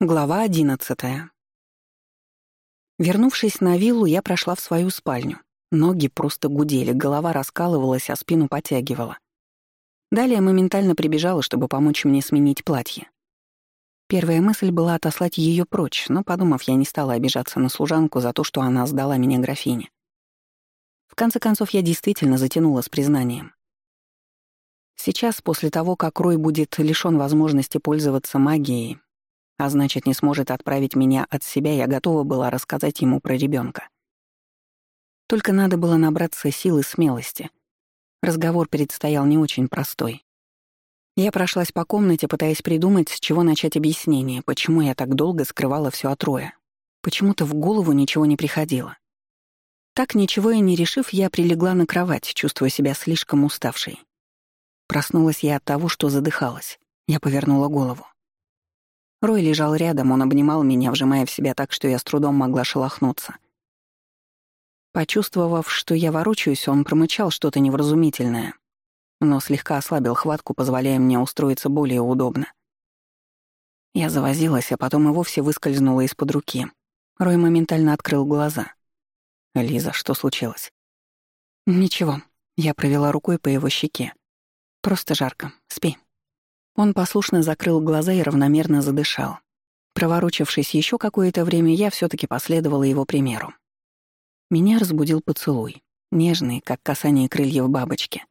Глава одиннадцатая. Вернувшись на виллу, я прошла в свою спальню. Ноги просто гудели, голова раскалывалась, а спину потягивала. Далее моментально прибежала, чтобы помочь мне сменить платье. Первая мысль была отослать ее прочь, но, подумав, я не стала обижаться на служанку за то, что она сдала меня графине. В конце концов, я действительно затянула с признанием. Сейчас, после того, как Рой будет лишён возможности пользоваться магией, а значит, не сможет отправить меня от себя, я готова была рассказать ему про ребенка. Только надо было набраться сил и смелости. Разговор предстоял не очень простой. Я прошлась по комнате, пытаясь придумать, с чего начать объяснение, почему я так долго скрывала все от Роя. Почему-то в голову ничего не приходило. Так, ничего и не решив, я прилегла на кровать, чувствуя себя слишком уставшей. Проснулась я от того, что задыхалась. Я повернула голову. Рой лежал рядом, он обнимал меня, вжимая в себя так, что я с трудом могла шелохнуться. Почувствовав, что я ворочаюсь, он промычал что-то невразумительное, но слегка ослабил хватку, позволяя мне устроиться более удобно. Я завозилась, а потом и вовсе выскользнула из-под руки. Рой моментально открыл глаза. «Лиза, что случилось?» «Ничего». Я провела рукой по его щеке. «Просто жарко. Спи». Он послушно закрыл глаза и равномерно задышал. Проворочившись еще какое-то время, я все таки последовала его примеру. Меня разбудил поцелуй, нежный, как касание крыльев бабочки.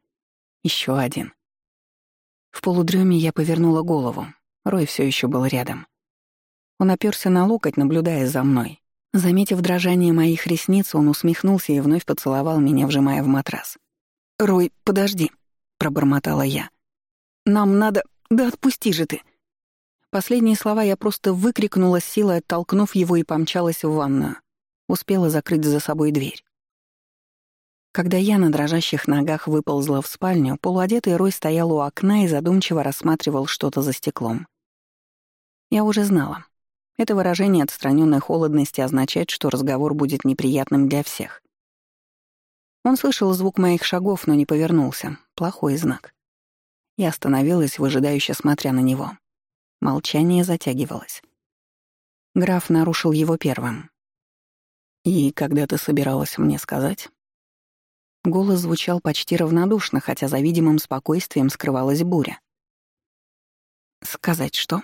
Еще один. В полудреме я повернула голову. Рой все еще был рядом. Он оперся на локоть, наблюдая за мной. Заметив дрожание моих ресниц, он усмехнулся и вновь поцеловал меня, вжимая в матрас. «Рой, подожди», — пробормотала я. «Нам надо...» «Да отпусти же ты!» Последние слова я просто выкрикнула силой, оттолкнув его и помчалась в ванную. Успела закрыть за собой дверь. Когда я на дрожащих ногах выползла в спальню, полуодетый Рой стоял у окна и задумчиво рассматривал что-то за стеклом. Я уже знала. Это выражение отстраненной холодности означает, что разговор будет неприятным для всех. Он слышал звук моих шагов, но не повернулся. Плохой знак. Я остановилась, выжидающе смотря на него. Молчание затягивалось. Граф нарушил его первым. «И когда ты собиралась мне сказать?» Голос звучал почти равнодушно, хотя за видимым спокойствием скрывалась буря. «Сказать что?»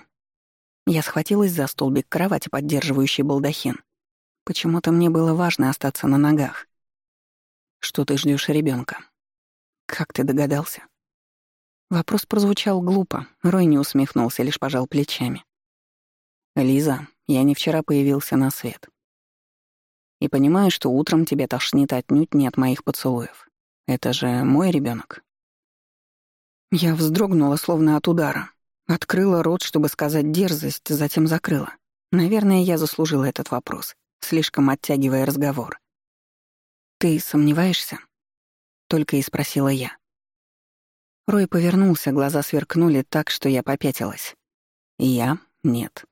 Я схватилась за столбик кровати, поддерживающий балдахин. Почему-то мне было важно остаться на ногах. «Что ты ждешь ребенка? «Как ты догадался?» Вопрос прозвучал глупо. Рой не усмехнулся, лишь пожал плечами. «Лиза, я не вчера появился на свет. И понимаю, что утром тебе тошнит отнюдь не от моих поцелуев. Это же мой ребенок. Я вздрогнула, словно от удара. Открыла рот, чтобы сказать дерзость, затем закрыла. Наверное, я заслужила этот вопрос, слишком оттягивая разговор. «Ты сомневаешься?» — только и спросила я. Рой повернулся, глаза сверкнули так, что я попятилась. я — нет.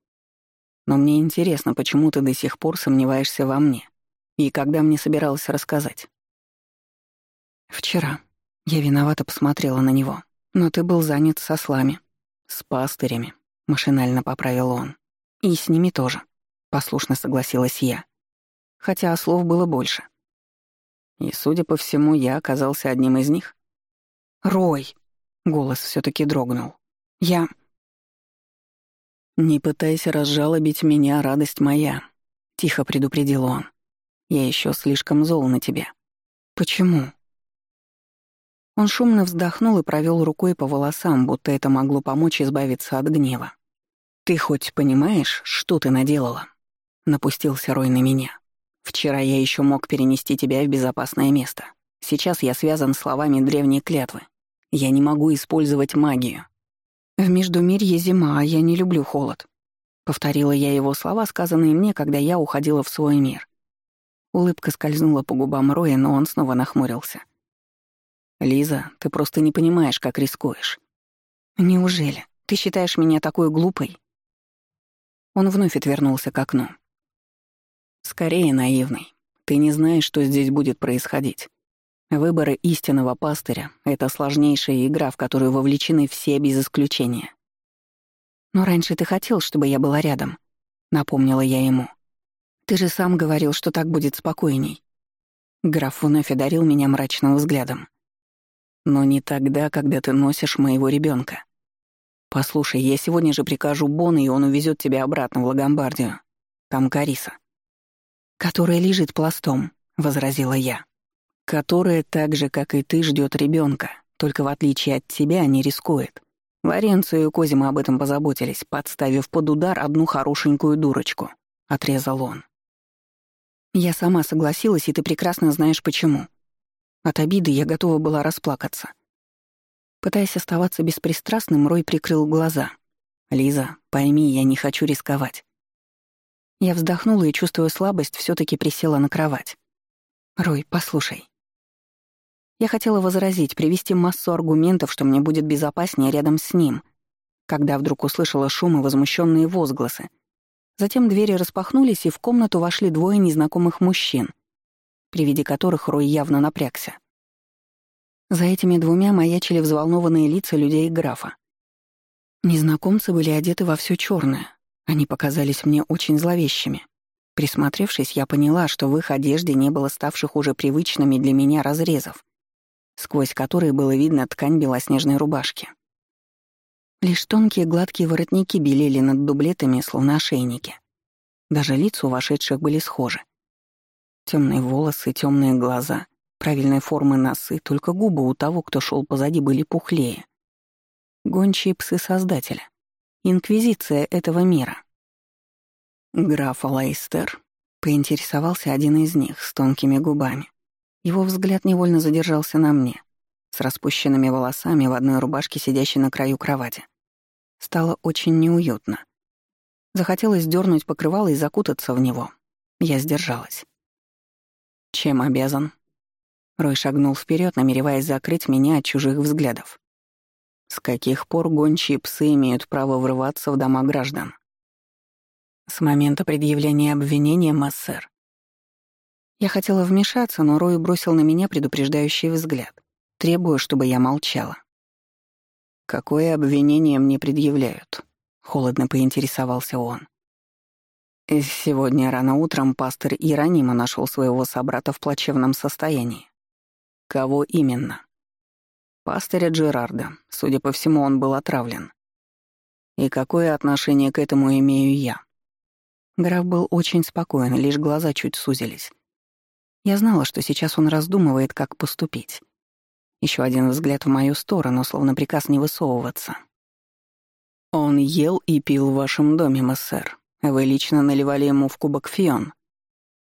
Но мне интересно, почему ты до сих пор сомневаешься во мне? И когда мне собиралась рассказать? Вчера. Я виновато посмотрела на него. Но ты был занят со слами. С пастырями. Машинально поправил он. И с ними тоже. Послушно согласилась я. Хотя слов было больше. И, судя по всему, я оказался одним из них. «Рой!» Голос все таки дрогнул. «Я...» «Не пытайся разжалобить меня, радость моя», — тихо предупредил он. «Я еще слишком зол на тебя». «Почему?» Он шумно вздохнул и провел рукой по волосам, будто это могло помочь избавиться от гнева. «Ты хоть понимаешь, что ты наделала?» — напустился Рой на меня. «Вчера я еще мог перенести тебя в безопасное место. Сейчас я связан словами древней клятвы. Я не могу использовать магию. В Междумирье зима, а я не люблю холод. Повторила я его слова, сказанные мне, когда я уходила в свой мир. Улыбка скользнула по губам Роя, но он снова нахмурился. «Лиза, ты просто не понимаешь, как рискуешь». «Неужели? Ты считаешь меня такой глупой?» Он вновь отвернулся к окну. «Скорее наивный. Ты не знаешь, что здесь будет происходить. Выборы истинного пастыря — это сложнейшая игра, в которую вовлечены все без исключения. Но раньше ты хотел, чтобы я была рядом. напомнила я ему. «Ты же сам говорил, что так будет спокойней». Граф вновь одарил меня мрачным взглядом. «Но не тогда, когда ты носишь моего ребенка. Послушай, я сегодня же прикажу Бону, и он увезет тебя обратно в Лагомбардию. Там Кариса». «Которая лежит пластом», — возразила я. «Которая так же, как и ты, ждет ребенка, только в отличие от тебя не рискует. Лоренцо и Козима об этом позаботились, подставив под удар одну хорошенькую дурочку», — отрезал он. Я сама согласилась, и ты прекрасно знаешь почему. От обиды я готова была расплакаться. Пытаясь оставаться беспристрастным, Рой прикрыл глаза. «Лиза, пойми, я не хочу рисковать». Я вздохнула и, чувствуя слабость, все таки присела на кровать. «Рой, послушай». Я хотела возразить, привести массу аргументов, что мне будет безопаснее рядом с ним, когда вдруг услышала шум и возмущенные возгласы — Затем двери распахнулись, и в комнату вошли двое незнакомых мужчин, при виде которых Рой явно напрягся. За этими двумя маячили взволнованные лица людей графа. Незнакомцы были одеты во все черное. Они показались мне очень зловещими. Присмотревшись, я поняла, что в их одежде не было ставших уже привычными для меня разрезов, сквозь которые было видно ткань белоснежной рубашки. Лишь тонкие гладкие воротники белели над дублетами, словно ошейники. Даже лица у вошедших были схожи. Темные волосы, темные глаза, правильной формы носы, только губы у того, кто шел позади, были пухлее. Гончие псы Создателя. Инквизиция этого мира. Граф Лейстер поинтересовался один из них с тонкими губами. Его взгляд невольно задержался на мне, с распущенными волосами в одной рубашке, сидящей на краю кровати. Стало очень неуютно. Захотелось дернуть покрывало и закутаться в него. Я сдержалась. «Чем обязан?» Рой шагнул вперед, намереваясь закрыть меня от чужих взглядов. «С каких пор гончие псы имеют право врываться в дома граждан?» «С момента предъявления обвинения, массер». Я хотела вмешаться, но Рой бросил на меня предупреждающий взгляд, требуя, чтобы я молчала. «Какое обвинение мне предъявляют?» — холодно поинтересовался он. Сегодня рано утром пастор Иеронима нашел своего собрата в плачевном состоянии. Кого именно? Пастыря Джерарда. Судя по всему, он был отравлен. И какое отношение к этому имею я? Граф был очень спокоен, лишь глаза чуть сузились. Я знала, что сейчас он раздумывает, как поступить. Еще один взгляд в мою сторону, словно приказ не высовываться. «Он ел и пил в вашем доме, мессер. Вы лично наливали ему в кубок фион».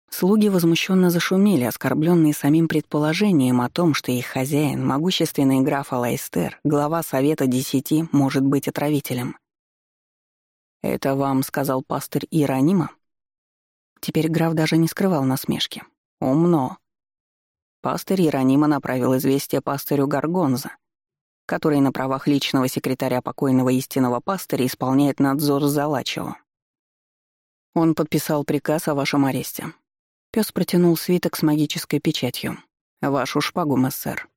Слуги возмущенно зашумели, оскорбленные самим предположением о том, что их хозяин, могущественный граф Алайстер, глава Совета Десяти, может быть отравителем. «Это вам сказал пастырь Иеронима?» Теперь граф даже не скрывал насмешки. «Умно. Пастырь Иеронима направил известие пастырю Гаргонза, который на правах личного секретаря покойного истинного пастыря исполняет надзор за Лачево. Он подписал приказ о вашем аресте. Пес протянул свиток с магической печатью. Вашу шпагу, мессер.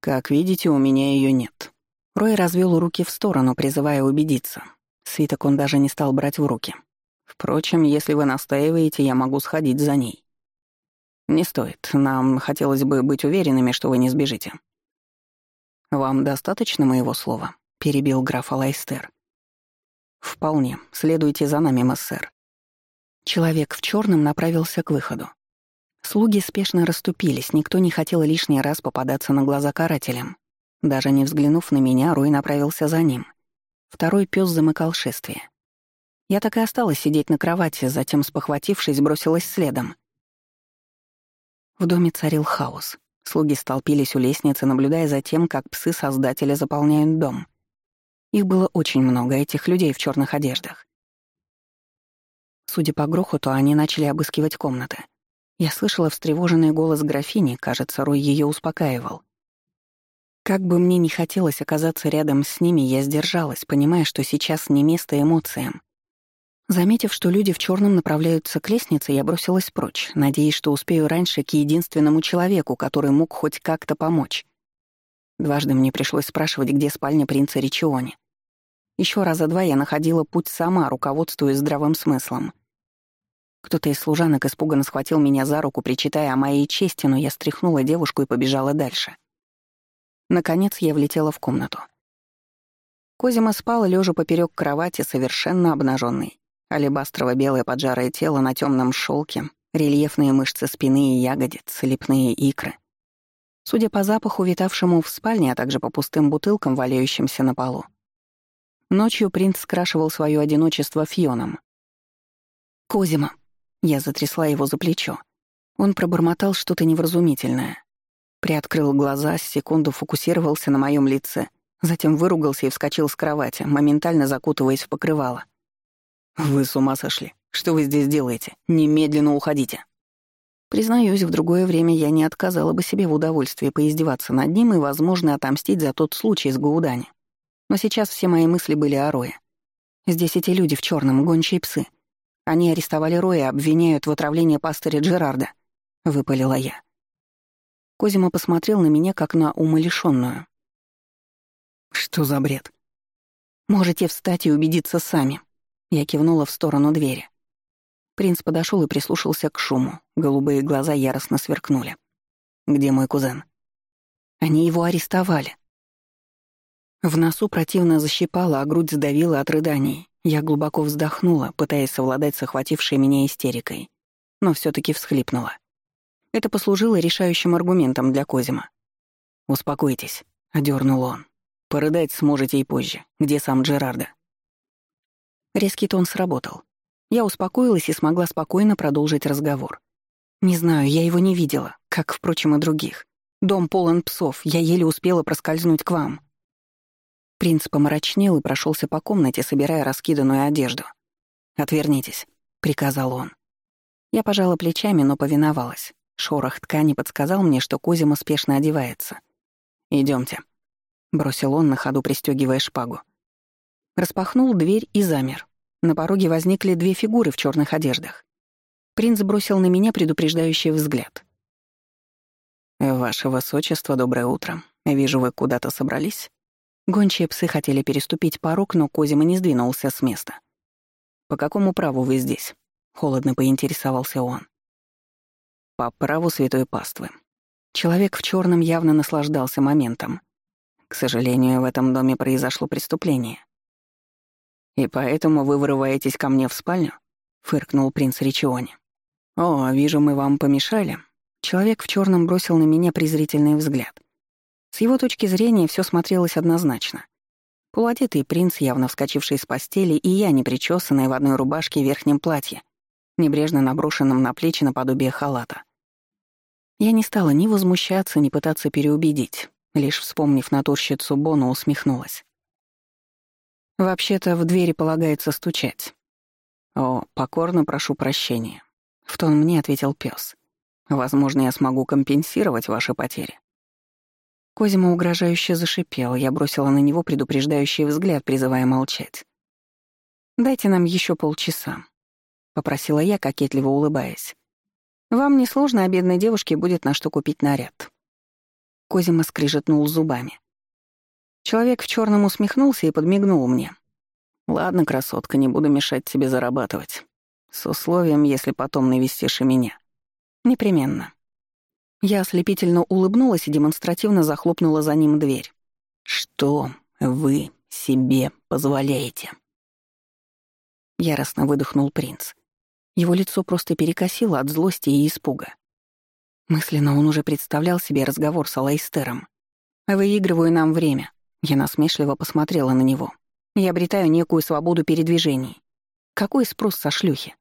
Как видите, у меня ее нет. Рой развел руки в сторону, призывая убедиться. Свиток он даже не стал брать в руки. Впрочем, если вы настаиваете, я могу сходить за ней. «Не стоит. Нам хотелось бы быть уверенными, что вы не сбежите». «Вам достаточно моего слова?» — перебил граф Алайстер. «Вполне. Следуйте за нами, мессер». Человек в черном направился к выходу. Слуги спешно расступились, никто не хотел лишний раз попадаться на глаза карателям. Даже не взглянув на меня, Рой направился за ним. Второй пес замыкал шествие. Я так и осталась сидеть на кровати, затем, спохватившись, бросилась следом. В доме царил хаос. Слуги столпились у лестницы, наблюдая за тем, как псы Создателя заполняют дом. Их было очень много, этих людей в черных одеждах. Судя по грохоту, они начали обыскивать комнаты. Я слышала встревоженный голос графини, кажется, Рой ее успокаивал. Как бы мне ни хотелось оказаться рядом с ними, я сдержалась, понимая, что сейчас не место эмоциям. Заметив, что люди в черном направляются к лестнице, я бросилась прочь, надеясь, что успею раньше к единственному человеку, который мог хоть как-то помочь. Дважды мне пришлось спрашивать, где спальня принца Ричиони. Еще раза два я находила путь сама, руководствуясь здравым смыслом. Кто-то из служанок испуганно схватил меня за руку, причитая о моей чести, но я стряхнула девушку и побежала дальше. Наконец я влетела в комнату. Козима спал, лежа поперек кровати, совершенно обнаженный. Алебастрово-белое поджарое тело на темном шелке, рельефные мышцы спины и ягодиц, лепные икры. Судя по запаху, витавшему в спальне, а также по пустым бутылкам, валяющимся на полу. Ночью принц скрашивал свое одиночество фионом. «Козима!» Я затрясла его за плечо. Он пробормотал что-то невразумительное. Приоткрыл глаза, секунду фокусировался на моем лице, затем выругался и вскочил с кровати, моментально закутываясь в покрывало. «Вы с ума сошли? Что вы здесь делаете? Немедленно уходите!» Признаюсь, в другое время я не отказала бы себе в удовольствии поиздеваться над ним и, возможно, отомстить за тот случай с Гаудани. Но сейчас все мои мысли были о Рое. Здесь эти люди в черном, гончие псы. Они арестовали Роя и обвиняют в отравлении пастыря Джерарда», — выпалила я. Козима посмотрел на меня, как на умалишённую. «Что за бред?» «Можете встать и убедиться сами», — я кивнула в сторону двери. Принц подошел и прислушался к шуму. Голубые глаза яростно сверкнули. «Где мой кузен?» «Они его арестовали». В носу противно защипало, а грудь сдавила от рыданий. Я глубоко вздохнула, пытаясь совладать с охватившей меня истерикой, но все таки всхлипнула. Это послужило решающим аргументом для Козима. «Успокойтесь», — одернул он. «Порыдать сможете и позже. Где сам Джерарда?» Резкий тон сработал. Я успокоилась и смогла спокойно продолжить разговор. «Не знаю, я его не видела, как, впрочем, и других. Дом полон псов, я еле успела проскользнуть к вам». Принц помрачнел и прошелся по комнате, собирая раскиданную одежду. «Отвернитесь», — приказал он. Я пожала плечами, но повиновалась. Шорох ткани подсказал мне, что Козима спешно одевается. Идемте, бросил он на ходу, пристегивая шпагу. Распахнул дверь и замер. На пороге возникли две фигуры в черных одеждах. Принц бросил на меня предупреждающий взгляд. «Ваше высочество, доброе утро. Вижу, вы куда-то собрались?» Гончие псы хотели переступить порог, но Козима не сдвинулся с места. «По какому праву вы здесь?» — холодно поинтересовался он. «По праву святой паствы». Человек в черном явно наслаждался моментом. К сожалению, в этом доме произошло преступление. «И поэтому вы вырываетесь ко мне в спальню?» — фыркнул принц Ричиони. «О, вижу, мы вам помешали». Человек в черном бросил на меня презрительный взгляд. С его точки зрения все смотрелось однозначно. Полуодетый принц, явно вскочивший с постели, и я, непричесанная в одной рубашке и верхнем платье, небрежно наброшенном на плечи наподобие халата. Я не стала ни возмущаться, ни пытаться переубедить, лишь вспомнив натурщицу Бону, усмехнулась. «Вообще-то в двери полагается стучать». «О, покорно прошу прощения», — в тон мне ответил пес. «Возможно, я смогу компенсировать ваши потери». Козима угрожающе зашипел, я бросила на него предупреждающий взгляд, призывая молчать. «Дайте нам еще полчаса», — попросила я, кокетливо улыбаясь. «Вам несложно, а бедной девушке будет на что купить наряд». Козима скрижетнул зубами. Человек в черном усмехнулся и подмигнул мне. «Ладно, красотка, не буду мешать тебе зарабатывать. С условием, если потом навестишь и меня». «Непременно», я ослепительно улыбнулась и демонстративно захлопнула за ним дверь. «Что вы себе позволяете?» Яростно выдохнул принц. Его лицо просто перекосило от злости и испуга. Мысленно он уже представлял себе разговор с Алайстером. «Выигрываю нам время». Я насмешливо посмотрела на него. «Я обретаю некую свободу передвижений. Какой спрос со шлюхи?»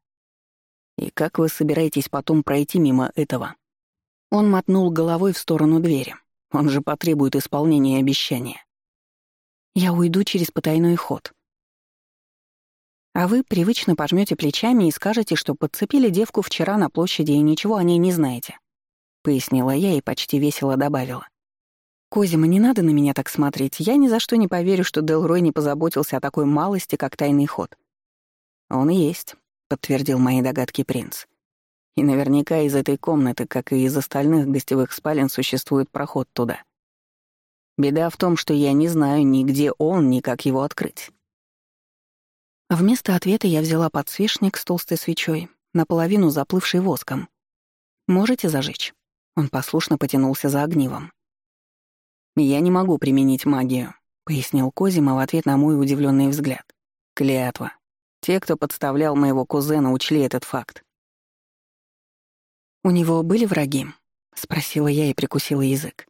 «И как вы собираетесь потом пройти мимо этого?» Он мотнул головой в сторону двери. Он же потребует исполнения обещания. Я уйду через потайной ход. А вы привычно пожмете плечами и скажете, что подцепили девку вчера на площади и ничего о ней не знаете. Пояснила я и почти весело добавила. «Козима, не надо на меня так смотреть. Я ни за что не поверю, что Делрой не позаботился о такой малости, как тайный ход». «Он и есть», — подтвердил мои догадки принц. И наверняка из этой комнаты, как и из остальных гостевых спален, существует проход туда. Беда в том, что я не знаю ни где он, ни как его открыть. Вместо ответа я взяла подсвечник с толстой свечой, наполовину заплывший воском. «Можете зажечь?» Он послушно потянулся за огнивом. «Я не могу применить магию», — пояснил Козима в ответ на мой удивленный взгляд. «Клятва. Те, кто подставлял моего кузена, учли этот факт». «У него были враги?» — спросила я и прикусила язык.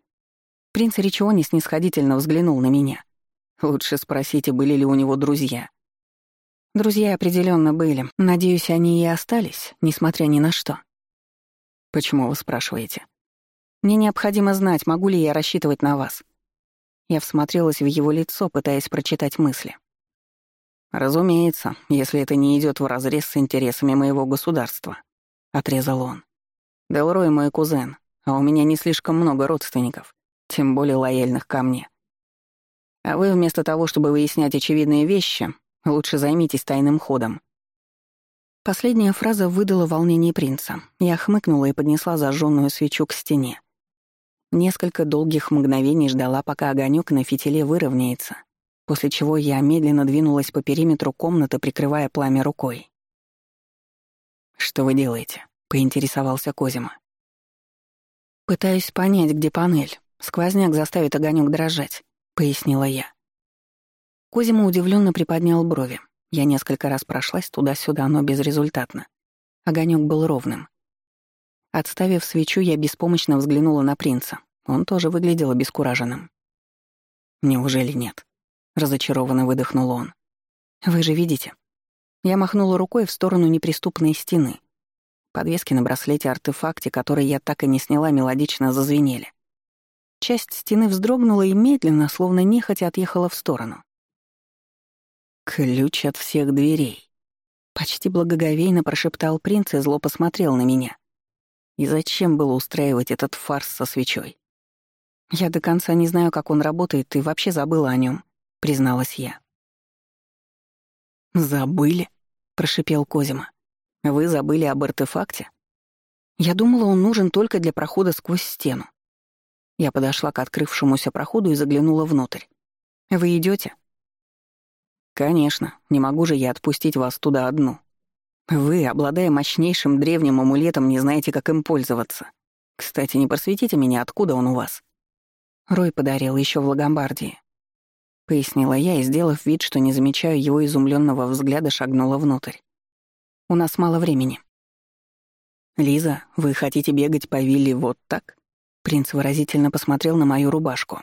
Принц Ричиони снисходительно взглянул на меня. «Лучше спросите, были ли у него друзья». Друзья определенно были. Надеюсь, они и остались, несмотря ни на что. Почему вы спрашиваете? Мне необходимо знать, могу ли я рассчитывать на вас. Я всмотрелась в его лицо, пытаясь прочитать мысли. «Разумеется, если это не идет вразрез с интересами моего государства», — отрезал он. «Делрой мой кузен, а у меня не слишком много родственников, тем более лояльных ко мне. А вы вместо того, чтобы выяснять очевидные вещи, Лучше займитесь тайным ходом». Последняя фраза выдала волнение принца. Я хмыкнула и поднесла зажженную свечу к стене. Несколько долгих мгновений ждала, пока огонек на фитиле выровняется, после чего я медленно двинулась по периметру комнаты, прикрывая пламя рукой. «Что вы делаете?» — поинтересовался Козима. «Пытаюсь понять, где панель. Сквозняк заставит огонек дрожать», — пояснила я. Козима удивленно приподнял брови. Я несколько раз прошлась туда-сюда, но безрезультатно. Огонек был ровным. Отставив свечу, я беспомощно взглянула на принца. Он тоже выглядел обескураженным. «Неужели нет?» — разочарованно выдохнул он. «Вы же видите?» Я махнула рукой в сторону неприступной стены. Подвески на браслете-артефакте, которые я так и не сняла, мелодично зазвенели. Часть стены вздрогнула и медленно, словно нехотя, отъехала в сторону. «Ключ от всех дверей», — почти благоговейно прошептал принц и зло посмотрел на меня. И зачем было устраивать этот фарс со свечой? Я до конца не знаю, как он работает, и вообще забыла о нем, призналась я. «Забыли?» — прошипел Козима. «Вы забыли об артефакте?» Я думала, он нужен только для прохода сквозь стену. Я подошла к открывшемуся проходу и заглянула внутрь. «Вы идете? «Конечно, не могу же я отпустить вас туда одну. Вы, обладая мощнейшим древним амулетом, не знаете, как им пользоваться. Кстати, не просветите меня, откуда он у вас?» Рой подарил еще в Лагомбардии. Пояснила я и, сделав вид, что не замечаю его изумленного взгляда, шагнула внутрь. «У нас мало времени». «Лиза, вы хотите бегать по вилле вот так?» Принц выразительно посмотрел на мою рубашку.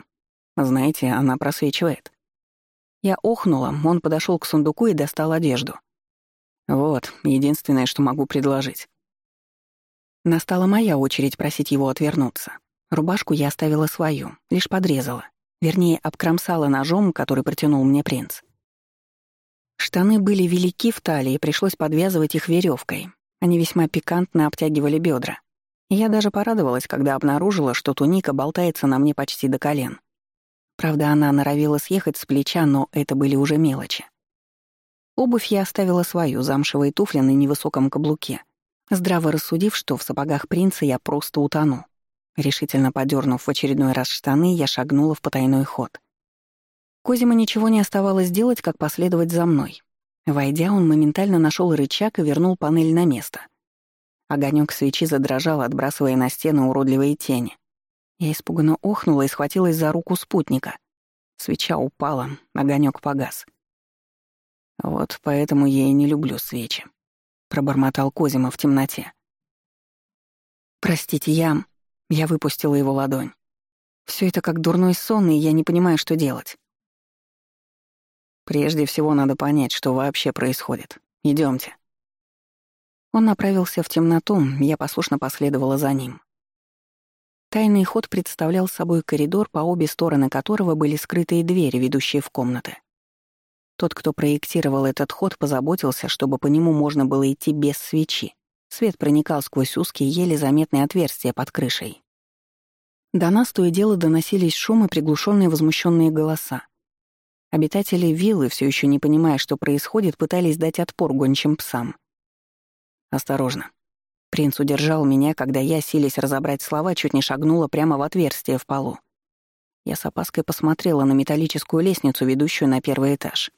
«Знаете, она просвечивает». Я охнула, он подошел к сундуку и достал одежду. Вот, единственное, что могу предложить. Настала моя очередь просить его отвернуться. Рубашку я оставила свою, лишь подрезала. Вернее, обкромсала ножом, который протянул мне принц. Штаны были велики в талии, пришлось подвязывать их веревкой. Они весьма пикантно обтягивали бедра. я даже порадовалась, когда обнаружила, что туника болтается на мне почти до колен. Правда, она норовила съехать с плеча, но это были уже мелочи. Обувь я оставила свою, замшевые туфли на невысоком каблуке, здраво рассудив, что в сапогах принца я просто утону. Решительно подернув в очередной раз штаны, я шагнула в потайной ход. Козима ничего не оставалось делать, как последовать за мной. Войдя, он моментально нашел рычаг и вернул панель на место. Огонек свечи задрожал, отбрасывая на стену уродливые тени. Я испуганно охнула и схватилась за руку спутника. Свеча упала, огонек погас. «Вот поэтому я и не люблю свечи», — пробормотал Козима в темноте. «Простите, я...» — я выпустила его ладонь. Все это как дурной сон, и я не понимаю, что делать. Прежде всего надо понять, что вообще происходит. Идемте. Он направился в темноту, я послушно последовала за ним. Тайный ход представлял собой коридор, по обе стороны которого были скрытые двери, ведущие в комнаты. Тот, кто проектировал этот ход, позаботился, чтобы по нему можно было идти без свечи. Свет проникал сквозь узкие, еле заметные отверстия под крышей. До нас то и дело доносились шумы, приглушенные возмущенные голоса. Обитатели виллы, все еще не понимая, что происходит, пытались дать отпор гончим псам. «Осторожно», Принц удержал меня, когда я, силясь разобрать слова, чуть не шагнула прямо в отверстие в полу. Я с опаской посмотрела на металлическую лестницу, ведущую на первый этаж.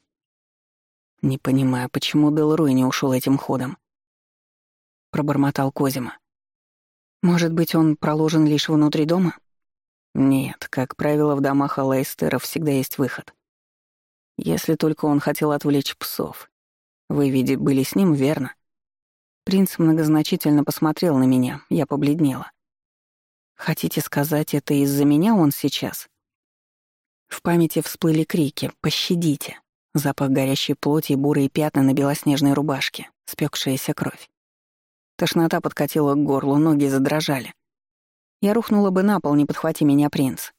Не понимаю, почему Делрой не ушел этим ходом. Пробормотал Козима. Может быть, он проложен лишь внутри дома? Нет, как правило, в домах Алайстеров всегда есть выход. Если только он хотел отвлечь псов. Вы ведь были с ним, верно? Принц многозначительно посмотрел на меня, я побледнела. Хотите сказать, это из-за меня он сейчас? В памяти всплыли крики «Пощадите!», запах горящей плоти и бурые пятна на белоснежной рубашке, спекшаяся кровь. Тошнота подкатила к горлу, ноги задрожали. Я рухнула бы на пол, не подхвати меня принц.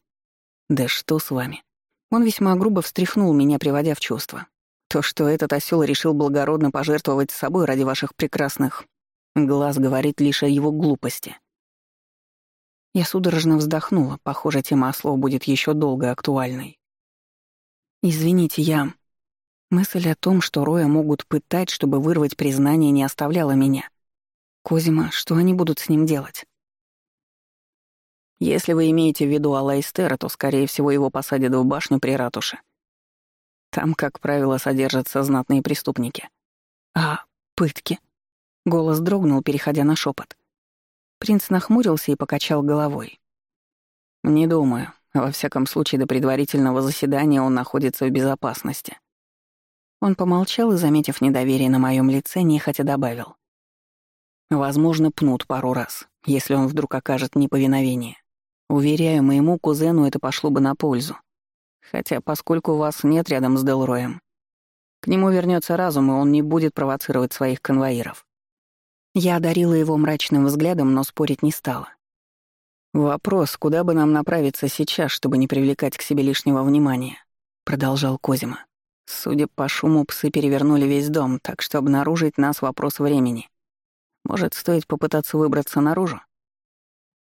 Да что с вами? Он весьма грубо встряхнул меня, приводя в чувство. То, что этот осел решил благородно пожертвовать собой ради ваших прекрасных глаз, говорит лишь о его глупости. Я судорожно вздохнула, похоже, тема ослов будет еще долго актуальной. «Извините, я...» Мысль о том, что Роя могут пытать, чтобы вырвать признание, не оставляла меня. «Козима, что они будут с ним делать?» «Если вы имеете в виду Алайстера, то, скорее всего, его посадят в башню при ратуше. Там, как правило, содержатся знатные преступники. А пытки?» Голос дрогнул, переходя на шепот. Принц нахмурился и покачал головой. «Не думаю. Во всяком случае, до предварительного заседания он находится в безопасности». Он помолчал и, заметив недоверие на моем лице, нехотя добавил. «Возможно, пнут пару раз, если он вдруг окажет неповиновение. Уверяю, моему кузену это пошло бы на пользу. Хотя, поскольку вас нет рядом с Делроем, к нему вернется разум, и он не будет провоцировать своих конвоиров. Я одарила его мрачным взглядом, но спорить не стала. «Вопрос, куда бы нам направиться сейчас, чтобы не привлекать к себе лишнего внимания?» — продолжал Козима. «Судя по шуму, псы перевернули весь дом, так что обнаружить нас — вопрос времени. Может, стоит попытаться выбраться наружу?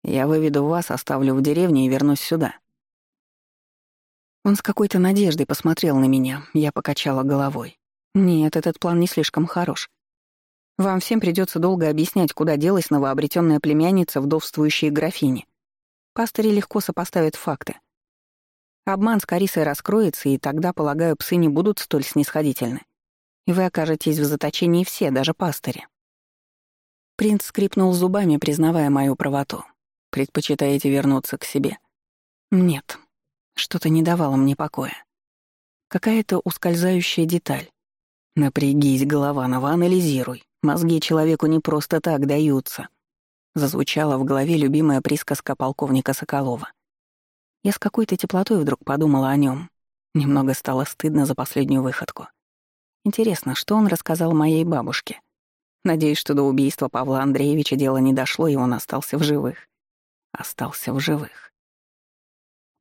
Я выведу вас, оставлю в деревне и вернусь сюда». Он с какой-то надеждой посмотрел на меня, я покачала головой. «Нет, этот план не слишком хорош. Вам всем придется долго объяснять, куда делась новообретенная племянница вдовствующей графини. Пастыри легко сопоставят факты. Обман с Карисой раскроется, и тогда, полагаю, псы не будут столь снисходительны. И вы окажетесь в заточении все, даже пастыри. Принц скрипнул зубами, признавая мою правоту. «Предпочитаете вернуться к себе?» «Нет. Что-то не давало мне покоя. Какая-то ускользающая деталь. Напрягись, Голованова, анализируй. Мозги человеку не просто так даются. Зазвучала в голове любимая присказка полковника Соколова. Я с какой-то теплотой вдруг подумала о нем. Немного стало стыдно за последнюю выходку. Интересно, что он рассказал моей бабушке? Надеюсь, что до убийства Павла Андреевича дело не дошло, и он остался в живых. Остался в живых.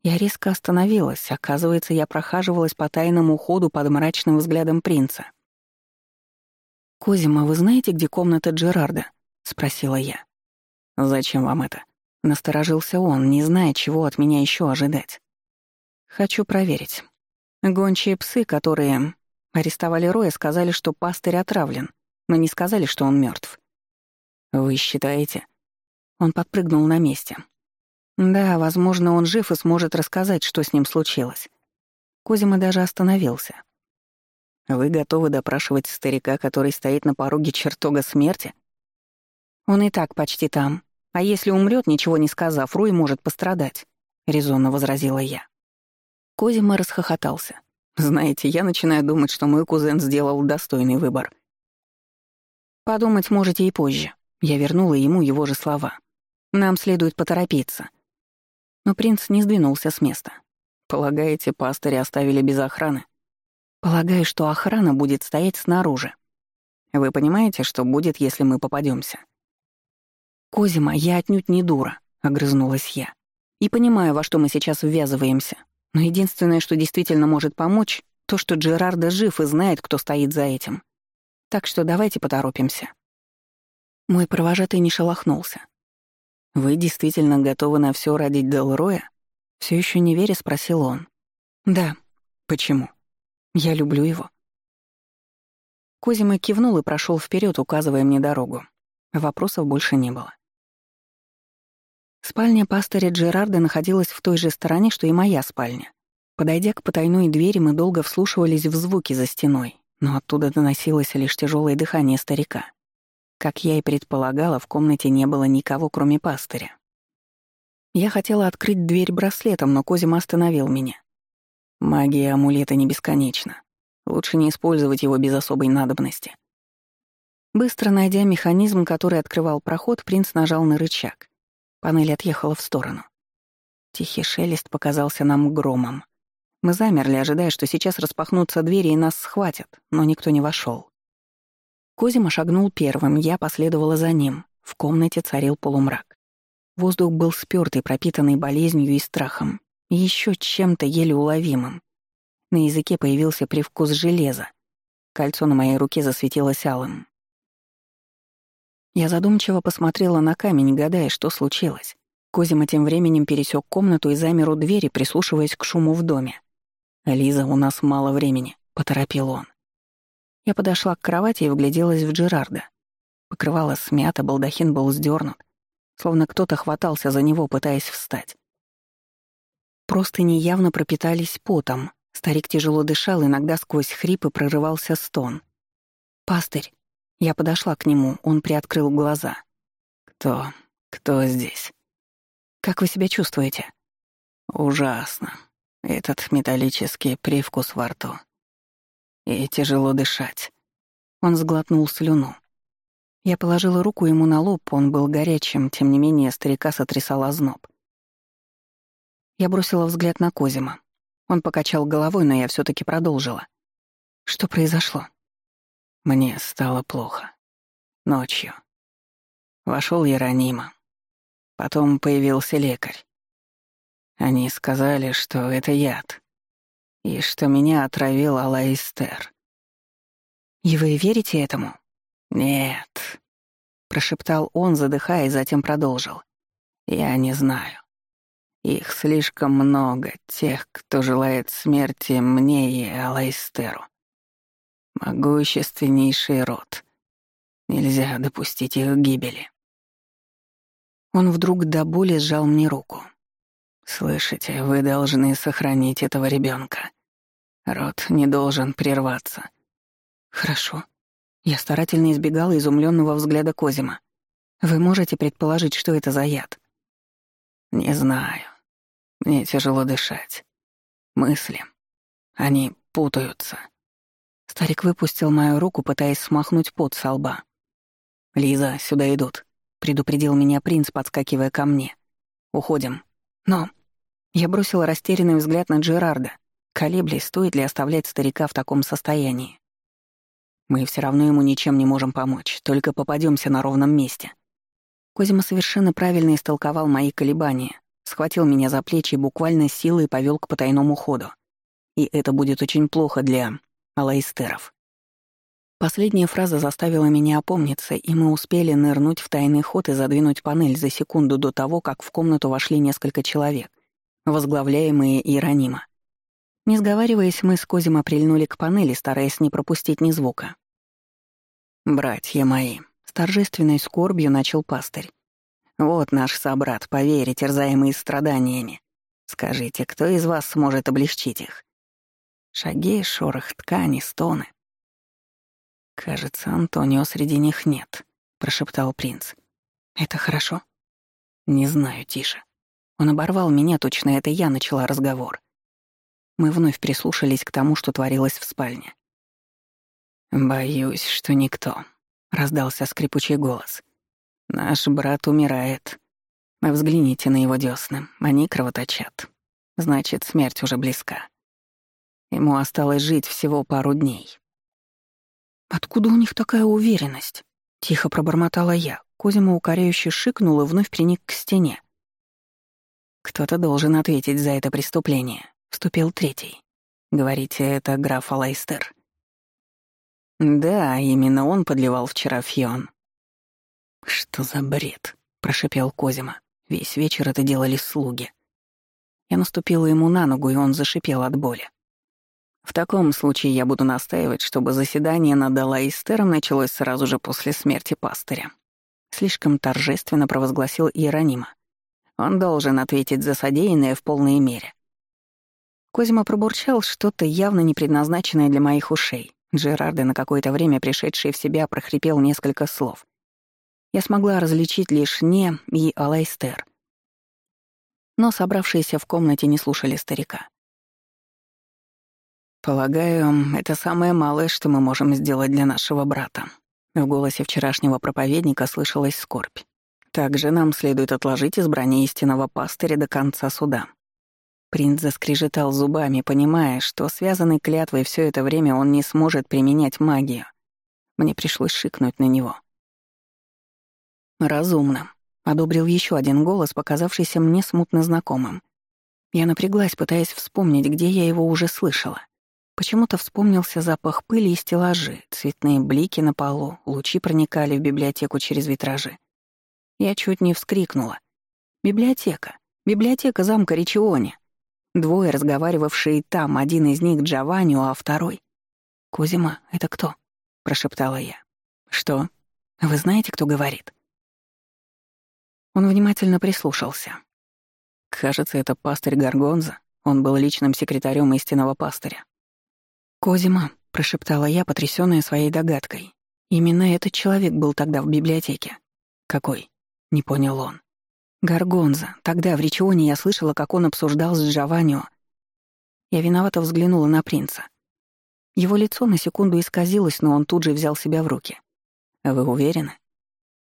Я резко остановилась. Оказывается, я прохаживалась по тайному ходу под мрачным взглядом принца. «Козима, вы знаете, где комната Джерарда?» — спросила я. «Зачем вам это?» — насторожился он, не зная, чего от меня еще ожидать. «Хочу проверить. Гончие псы, которые арестовали Роя, сказали, что пастырь отравлен, но не сказали, что он мертв. «Вы считаете?» Он подпрыгнул на месте. «Да, возможно, он жив и сможет рассказать, что с ним случилось». Козима даже остановился. Вы готовы допрашивать старика, который стоит на пороге чертога смерти? Он и так почти там. А если умрет, ничего не сказав, Руй может пострадать, — резонно возразила я. Козима расхохотался. Знаете, я начинаю думать, что мой кузен сделал достойный выбор. Подумать можете и позже. Я вернула ему его же слова. Нам следует поторопиться. Но принц не сдвинулся с места. Полагаете, пастыри оставили без охраны? Полагаю, что охрана будет стоять снаружи. Вы понимаете, что будет, если мы попадемся? Козима, я отнюдь не дура, огрызнулась я. И понимаю, во что мы сейчас ввязываемся. Но единственное, что действительно может помочь, то, что Джерарда жив и знает, кто стоит за этим. Так что давайте поторопимся. Мой провожатый не шелохнулся. «Вы действительно готовы на все ради Делроя?» Все еще не веря, спросил он. «Да. Почему?» Я люблю его». Козима кивнул и прошел вперед, указывая мне дорогу. Вопросов больше не было. Спальня пастыря Джерарда находилась в той же стороне, что и моя спальня. Подойдя к потайной двери, мы долго вслушивались в звуки за стеной, но оттуда доносилось лишь тяжелое дыхание старика. Как я и предполагала, в комнате не было никого, кроме пастыря. Я хотела открыть дверь браслетом, но Козим остановил меня. Магия амулета не бесконечна. Лучше не использовать его без особой надобности. Быстро найдя механизм, который открывал проход, принц нажал на рычаг. Панель отъехала в сторону. Тихий шелест показался нам громом. Мы замерли, ожидая, что сейчас распахнутся двери и нас схватят, но никто не вошел. Козима шагнул первым, я последовала за ним. В комнате царил полумрак. Воздух был спёртый, пропитанный болезнью и страхом, и ещё чем-то еле уловимым. На языке появился привкус железа. Кольцо на моей руке засветилось алым. Я задумчиво посмотрела на камень, гадая, что случилось. Козима тем временем пересек комнату и замер у двери, прислушиваясь к шуму в доме. «Лиза, у нас мало времени», — поторопил он. Я подошла к кровати и вгляделась в Джерарда. Покрывало смято, балдахин был сдернут, словно кто-то хватался за него, пытаясь встать. Просто неявно пропитались потом. Старик тяжело дышал, иногда сквозь хрипы прорывался стон. «Пастырь!» Я подошла к нему, он приоткрыл глаза. «Кто? Кто здесь?» Как вы себя чувствуете? Ужасно. Этот металлический привкус во рту. И тяжело дышать. Он сглотнул слюну. Я положила руку ему на лоб, он был горячим, тем не менее старика сотрясал озноб. Я бросила взгляд на Козима. Он покачал головой, но я все таки продолжила. Что произошло? Мне стало плохо. Ночью. Вошел Яронима. Потом появился лекарь. Они сказали, что это яд, и что меня отравил Алаистер. «И вы верите этому?» «Нет», — прошептал он, задыхая, и затем продолжил. «Я не знаю. Их слишком много, тех, кто желает смерти мне и Алайстеру. Могущественнейший род. Нельзя допустить их гибели. Он вдруг до боли сжал мне руку. «Слышите, вы должны сохранить этого ребенка. Род не должен прерваться». «Хорошо». Я старательно избегала изумленного взгляда Козима. «Вы можете предположить, что это за яд?» «Не знаю. Мне тяжело дышать. Мысли. Они путаются». Старик выпустил мою руку, пытаясь смахнуть пот со лба. «Лиза, сюда идут», предупредил меня принц, подскакивая ко мне. «Уходим». «Но...» Я бросила растерянный взгляд на Джерарда, колеблясь, стоит ли оставлять старика в таком состоянии. Мы все равно ему ничем не можем помочь, только попадемся на ровном месте. Козима совершенно правильно истолковал мои колебания, схватил меня за плечи и буквально силой повел к потайному ходу. И это будет очень плохо для алаистеров. Последняя фраза заставила меня опомниться, и мы успели нырнуть в тайный ход и задвинуть панель за секунду до того, как в комнату вошли несколько человек, возглавляемые Иеронима. Не сговариваясь, мы с Козима прильнули к панели, стараясь не пропустить ни звука. «Братья мои», — с торжественной скорбью начал пастырь. «Вот наш собрат, поверь, терзаемый страданиями. Скажите, кто из вас сможет облегчить их?» Шаги, шорох ткани, стоны — «Кажется, Антонио среди них нет», — прошептал принц. «Это хорошо?» «Не знаю, тише». Он оборвал меня, точно это я начала разговор. Мы вновь прислушались к тому, что творилось в спальне. «Боюсь, что никто», — раздался скрипучий голос. «Наш брат умирает. Взгляните на его десны, они кровоточат. Значит, смерть уже близка. Ему осталось жить всего пару дней. «Откуда у них такая уверенность?» — тихо пробормотала я. Козима укоряюще шикнул и вновь приник к стене. «Кто-то должен ответить за это преступление», — вступил третий. «Говорите, это граф Алайстер?» «Да, именно он подливал вчера фион». «Что за бред?» — прошипел Козима. «Весь вечер это делали слуги». Я наступила ему на ногу, и он зашипел от боли. В таком случае я буду настаивать, чтобы заседание над Алаистером началось сразу же после смерти пастыря. Слишком торжественно провозгласил Иеронима. Он должен ответить за содеянное в полной мере. Козьма пробурчал что-то явно не предназначенное для моих ушей, Джерарде, на какое-то время пришедший в себя, прохрипел несколько слов. Я смогла различить лишь «не» и «Алайстер». Но собравшиеся в комнате не слушали старика. «Полагаю, это самое малое, что мы можем сделать для нашего брата». В голосе вчерашнего проповедника слышалась скорбь. «Также нам следует отложить избрание истинного пастыря до конца суда». Принц заскрежетал зубами, понимая, что связанный клятвой все это время он не сможет применять магию. Мне пришлось шикнуть на него. «Разумно», — одобрил еще один голос, показавшийся мне смутно знакомым. Я напряглась, пытаясь вспомнить, где я его уже слышала. Почему-то вспомнился запах пыли и стеллажи, цветные блики на полу, лучи проникали в библиотеку через витражи. Я чуть не вскрикнула. «Библиотека! Библиотека замка Ричиони!» Двое, разговаривавшие там, один из них Джованнио, а второй... «Кузима, это кто?» — прошептала я. «Что? Вы знаете, кто говорит?» Он внимательно прислушался. Кажется, это пастырь Гаргонза. Он был личным секретарем истинного пастыря. «Козима», — прошептала я, потрясённая своей догадкой. «Именно этот человек был тогда в библиотеке». «Какой?» — не понял он. «Гаргонза. Тогда в Ричионе я слышала, как он обсуждал с Джованнио». Я виновато взглянула на принца. Его лицо на секунду исказилось, но он тут же взял себя в руки. «Вы уверены?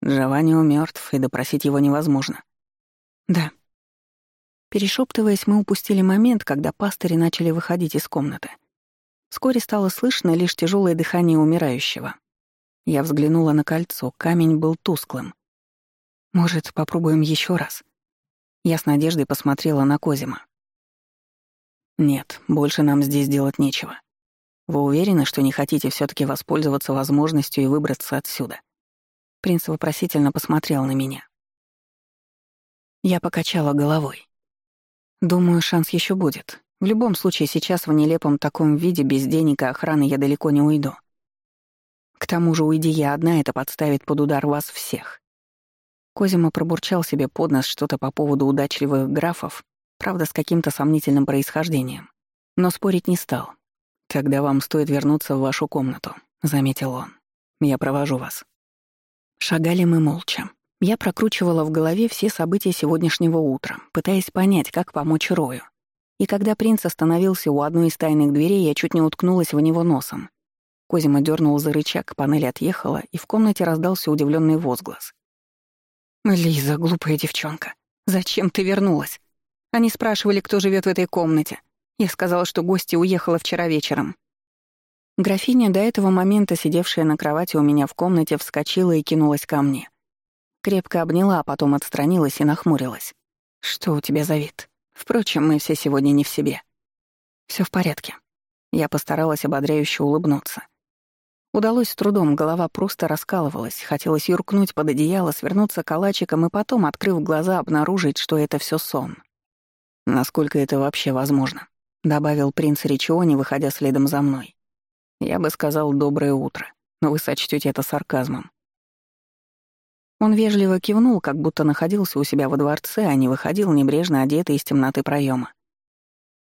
Джованнио мертв, и допросить его невозможно». «Да». Перешептываясь, мы упустили момент, когда пастыри начали выходить из комнаты — Вскоре стало слышно лишь тяжелое дыхание умирающего. Я взглянула на кольцо, камень был тусклым. «Может, попробуем еще раз?» Я с надеждой посмотрела на Козима. «Нет, больше нам здесь делать нечего. Вы уверены, что не хотите все таки воспользоваться возможностью и выбраться отсюда?» Принц вопросительно посмотрел на меня. Я покачала головой. «Думаю, шанс еще будет. В любом случае, сейчас в нелепом таком виде без денег и охраны я далеко не уйду. К тому же, уйди я одна, это подставит под удар вас всех. Козима пробурчал себе под нос что-то по поводу удачливых графов, правда, с каким-то сомнительным происхождением. Но спорить не стал. «Тогда вам стоит вернуться в вашу комнату», — заметил он. «Я провожу вас». Шагали мы молча. Я прокручивала в голове все события сегодняшнего утра, пытаясь понять, как помочь Рою. И когда принц остановился у одной из тайных дверей, я чуть не уткнулась в него носом. Козима дернул за рычаг, панель отъехала, и в комнате раздался удивленный возглас. «Лиза, глупая девчонка, зачем ты вернулась? Они спрашивали, кто живет в этой комнате. Я сказала, что гостья уехала вчера вечером». Графиня, до этого момента сидевшая на кровати у меня в комнате, вскочила и кинулась ко мне. Крепко обняла, а потом отстранилась и нахмурилась. «Что у тебя за вид?» Впрочем, мы все сегодня не в себе. Все в порядке. Я постаралась ободряюще улыбнуться. Удалось с трудом, голова просто раскалывалась, хотелось юркнуть под одеяло, свернуться калачиком и потом, открыв глаза, обнаружить, что это все сон. «Насколько это вообще возможно?» — добавил принц Ричиони, выходя следом за мной. «Я бы сказал «доброе утро», но вы сочтете это сарказмом. Он вежливо кивнул, как будто находился у себя во дворце, а не выходил небрежно одетый из темноты проема.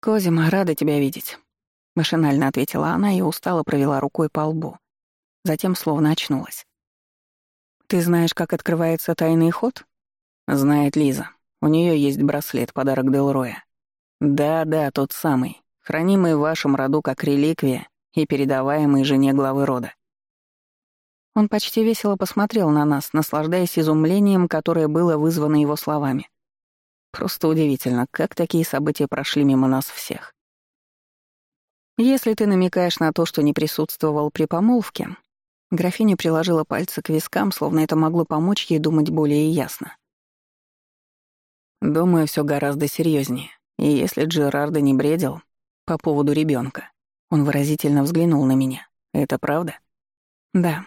«Козима, рада тебя видеть», — машинально ответила она и устало провела рукой по лбу. Затем словно очнулась. «Ты знаешь, как открывается тайный ход?» «Знает Лиза. У нее есть браслет, подарок Делроя. Да-да, тот самый, хранимый в вашем роду как реликвия и передаваемый жене главы рода. Он почти весело посмотрел на нас, наслаждаясь изумлением, которое было вызвано его словами. Просто удивительно, как такие события прошли мимо нас всех. Если ты намекаешь на то, что не присутствовал при помолвке, графиня приложила пальцы к вискам, словно это могло помочь ей думать более ясно. Думаю, все гораздо серьезнее. И если Джерарда не бредил по поводу ребенка, он выразительно взглянул на меня. Это правда? Да.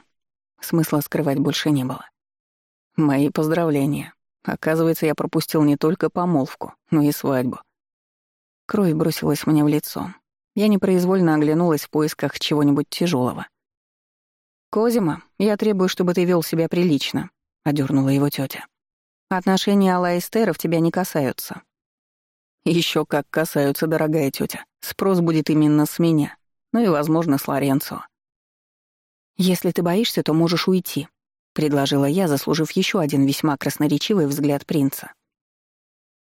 Смысла скрывать больше не было. Мои поздравления. Оказывается, я пропустил не только помолвку, но и свадьбу. Кровь бросилась мне в лицо. Я непроизвольно оглянулась в поисках чего-нибудь тяжелого. «Козима, я требую, чтобы ты вел себя прилично», — одернула его тетя. «Отношения Алла и Стеров тебя не касаются». Еще как касаются, дорогая тетя. Спрос будет именно с меня, ну и, возможно, с Лоренцо. «Если ты боишься, то можешь уйти», — предложила я, заслужив еще один весьма красноречивый взгляд принца.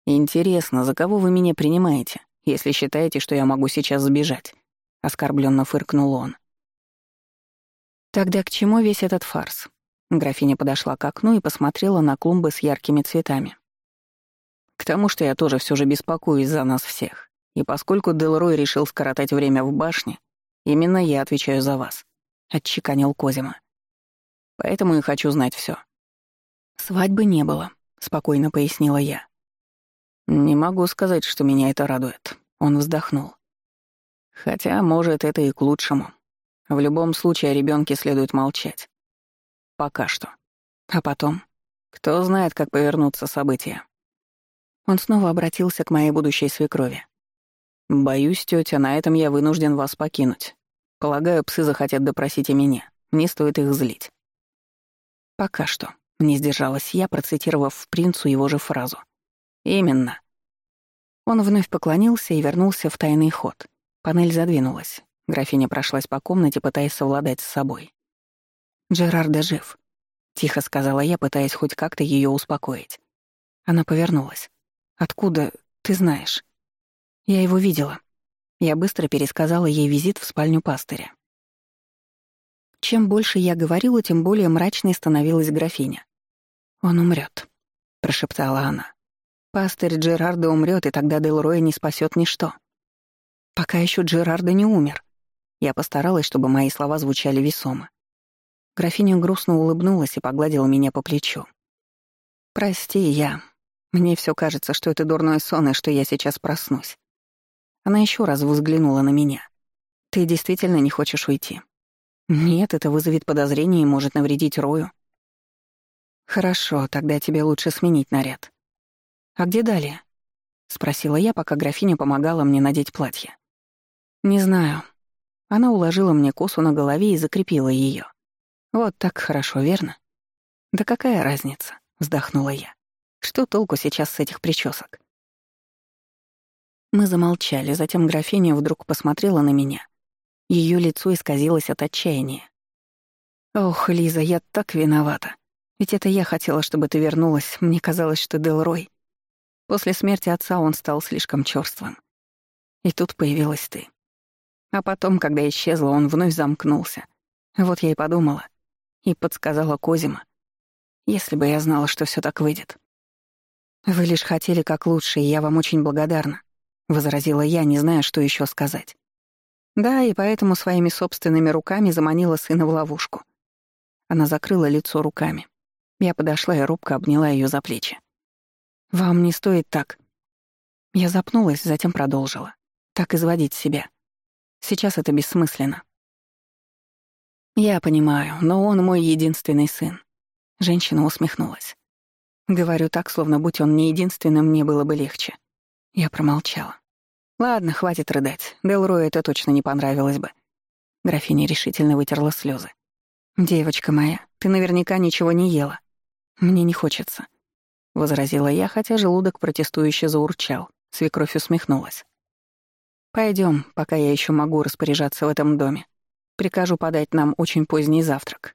«Интересно, за кого вы меня принимаете, если считаете, что я могу сейчас сбежать?» — оскорбленно фыркнул он. «Тогда к чему весь этот фарс?» Графиня подошла к окну и посмотрела на клумбы с яркими цветами. «К тому, что я тоже все же беспокоюсь за нас всех. И поскольку Делрой решил скоротать время в башне, именно я отвечаю за вас отчеканил Козима. Поэтому и хочу знать все. Свадьбы не было, спокойно пояснила я. Не могу сказать, что меня это радует. Он вздохнул. Хотя, может, это и к лучшему. В любом случае о ребенке следует молчать. Пока что. А потом? Кто знает, как повернутся события. Он снова обратился к моей будущей свекрови. «Боюсь, тетя, на этом я вынужден вас покинуть. Полагаю, псы захотят допросить и меня. Не стоит их злить. Пока что. Не сдержалась я, процитировав принцу его же фразу. «Именно». Он вновь поклонился и вернулся в тайный ход. Панель задвинулась. Графиня прошлась по комнате, пытаясь совладать с собой. «Джерарда жив», — тихо сказала я, пытаясь хоть как-то ее успокоить. Она повернулась. «Откуда? Ты знаешь?» «Я его видела», я быстро пересказала ей визит в спальню пастыря. Чем больше я говорила, тем более мрачной становилась графиня. «Он умрет, прошептала она. «Пастырь Джерарда умрет, и тогда Делроя не спасет ничто. Пока еще Джерарда не умер». Я постаралась, чтобы мои слова звучали весомо. Графиня грустно улыбнулась и погладила меня по плечу. «Прости, я. Мне все кажется, что это дурной сон, и что я сейчас проснусь. Она еще раз взглянула на меня. «Ты действительно не хочешь уйти?» «Нет, это вызовет подозрение и может навредить Рою». «Хорошо, тогда тебе лучше сменить наряд». «А где далее?» — спросила я, пока графиня помогала мне надеть платье. «Не знаю». Она уложила мне косу на голове и закрепила ее. «Вот так хорошо, верно?» «Да какая разница?» — вздохнула я. «Что толку сейчас с этих причесок?» Мы замолчали, затем графиня вдруг посмотрела на меня. Ее лицо исказилось от отчаяния. «Ох, Лиза, я так виновата. Ведь это я хотела, чтобы ты вернулась. Мне казалось, что Делрой. После смерти отца он стал слишком чёрствым. И тут появилась ты. А потом, когда исчезла, он вновь замкнулся. Вот я и подумала. И подсказала Козима. Если бы я знала, что всё так выйдет. Вы лишь хотели как лучше, и я вам очень благодарна. — возразила я, не зная, что еще сказать. Да, и поэтому своими собственными руками заманила сына в ловушку. Она закрыла лицо руками. Я подошла и робко обняла ее за плечи. «Вам не стоит так». Я запнулась, затем продолжила. «Так изводить себя. Сейчас это бессмысленно». «Я понимаю, но он мой единственный сын». Женщина усмехнулась. Говорю так, словно будь он не единственным, мне было бы легче. Я промолчала. «Ладно, хватит рыдать. Делрою это точно не понравилось бы». Графиня решительно вытерла слезы. «Девочка моя, ты наверняка ничего не ела. Мне не хочется», — возразила я, хотя желудок протестующе заурчал. Свекровь усмехнулась. Пойдем, пока я еще могу распоряжаться в этом доме. Прикажу подать нам очень поздний завтрак».